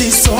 She saw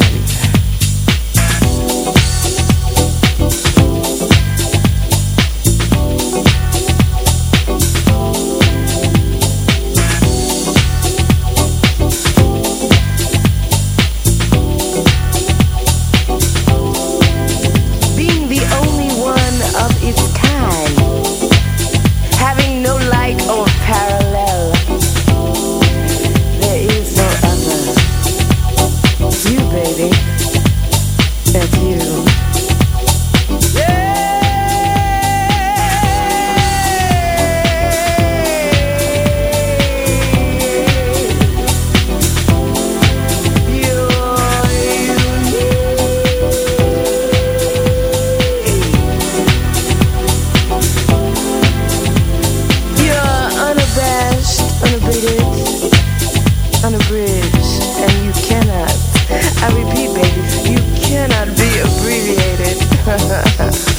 repeat, baby, you cannot be abbreviated.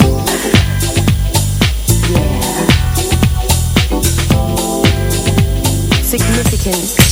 yeah. Significance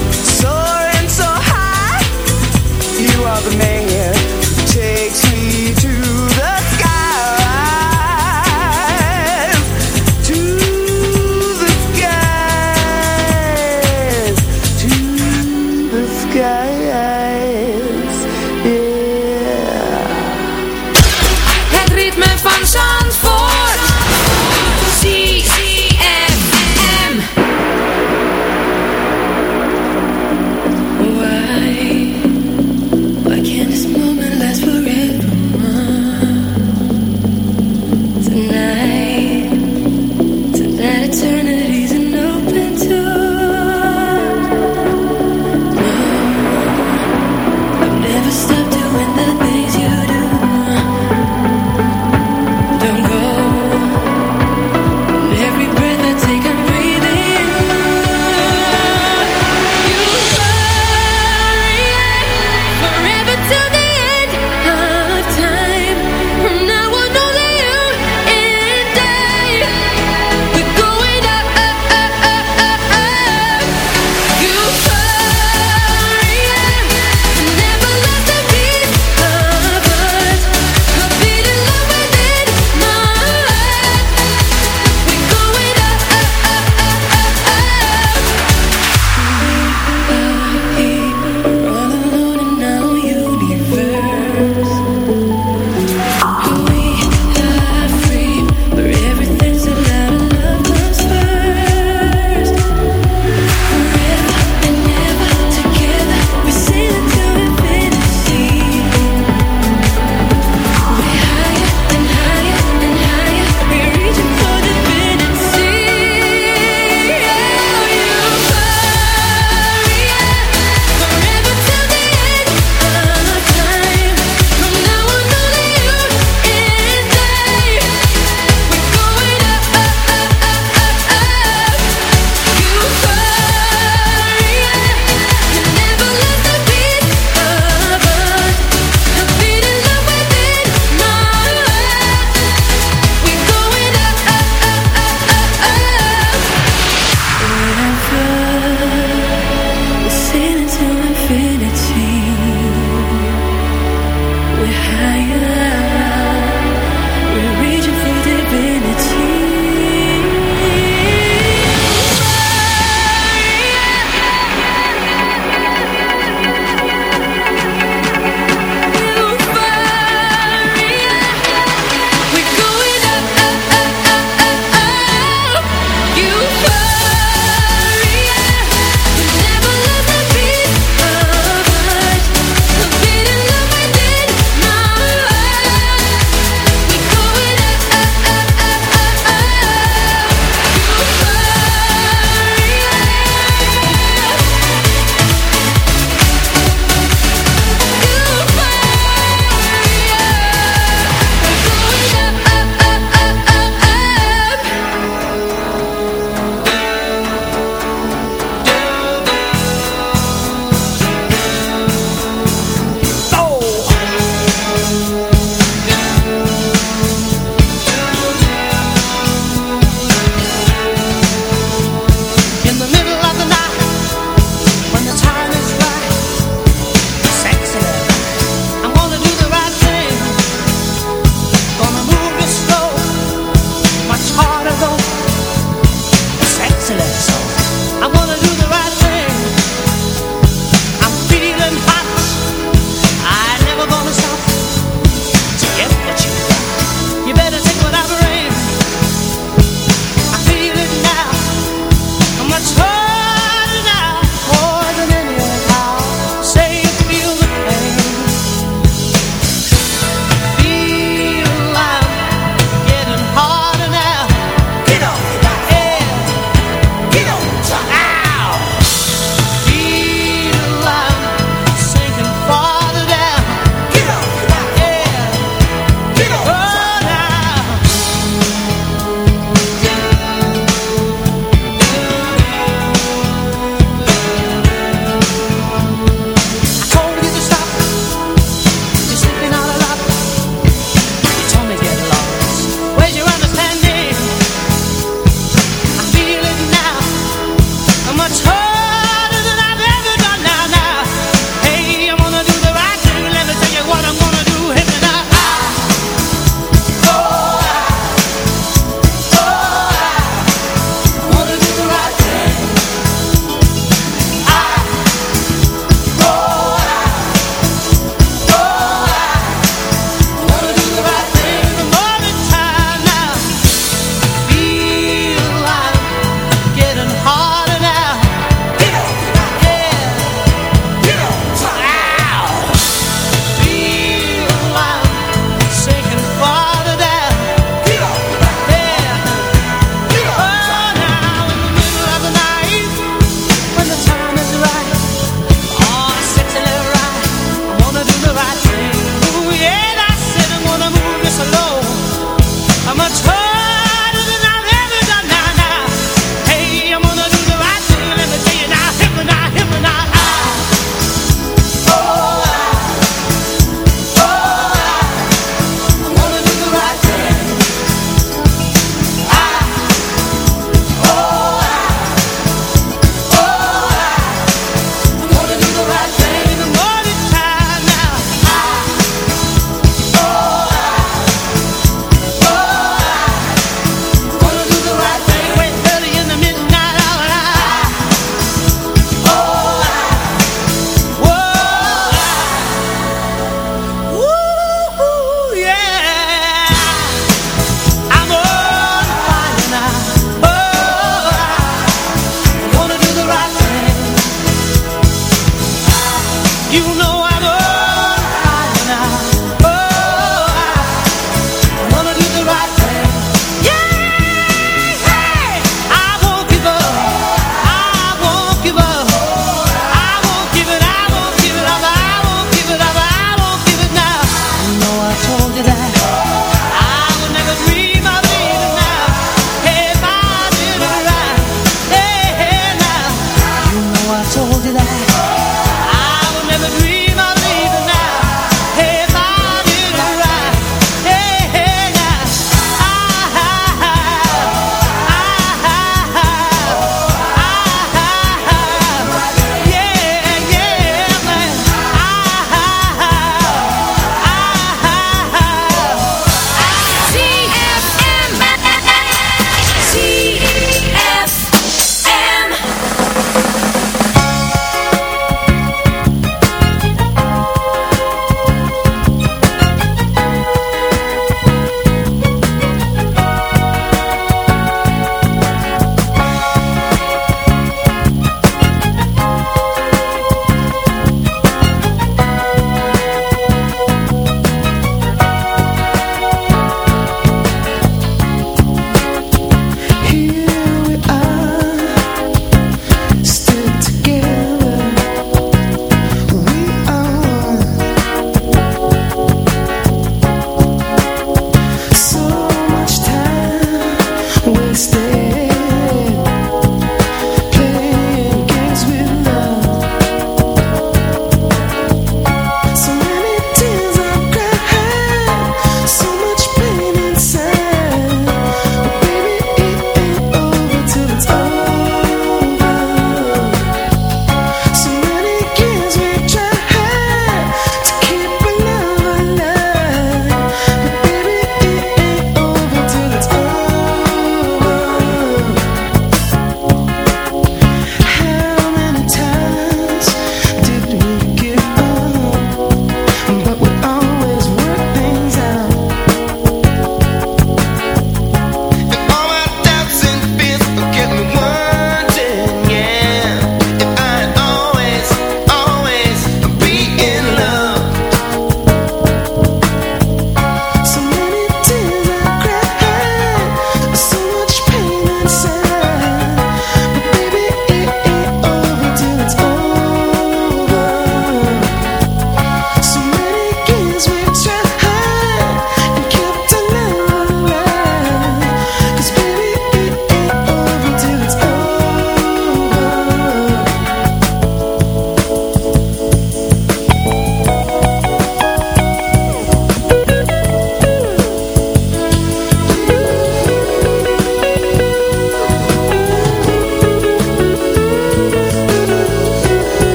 you are the man who takes me to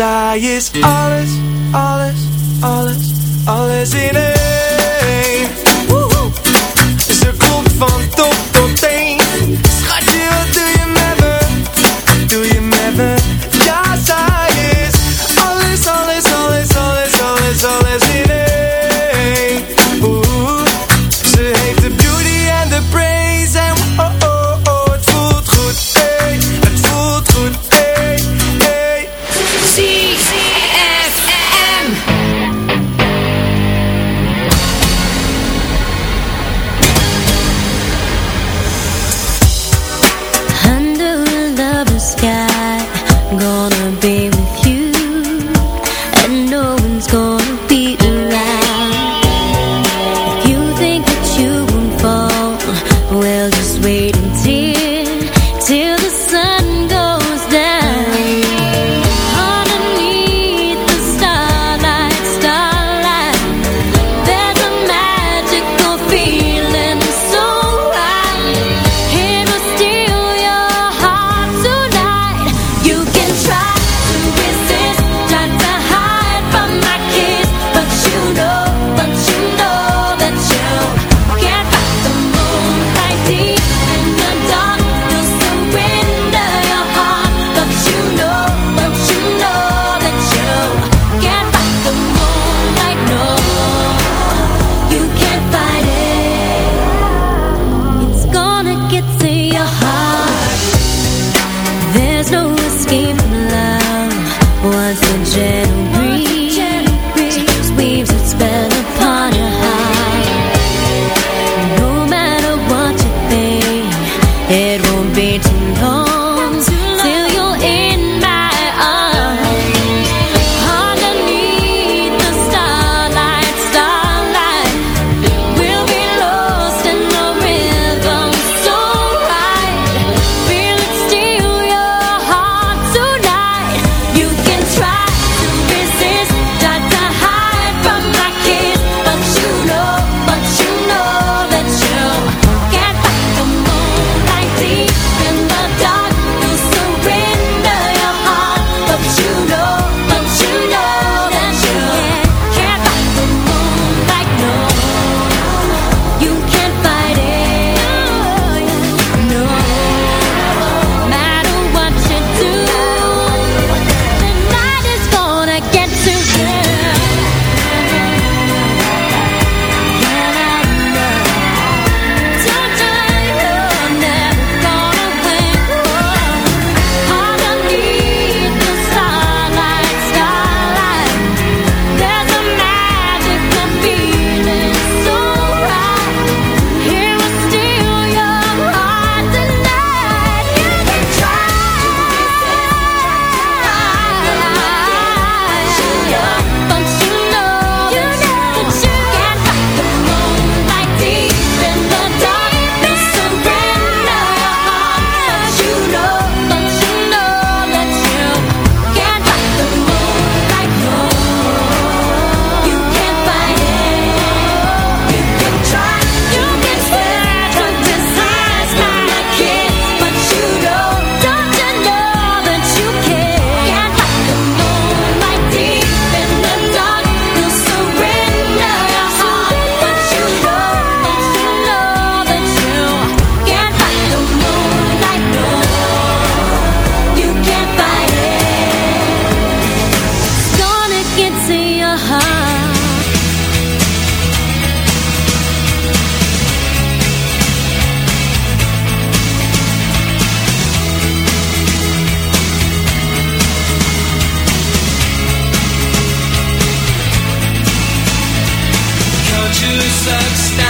zij is alles, alles, alles, alles in één such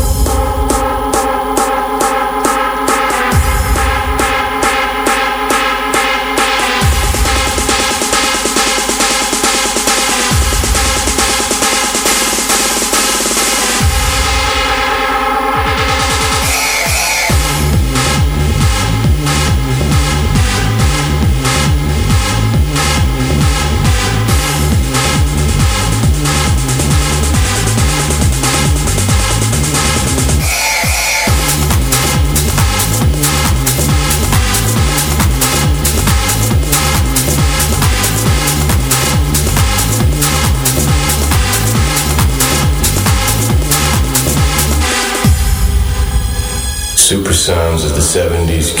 the 70s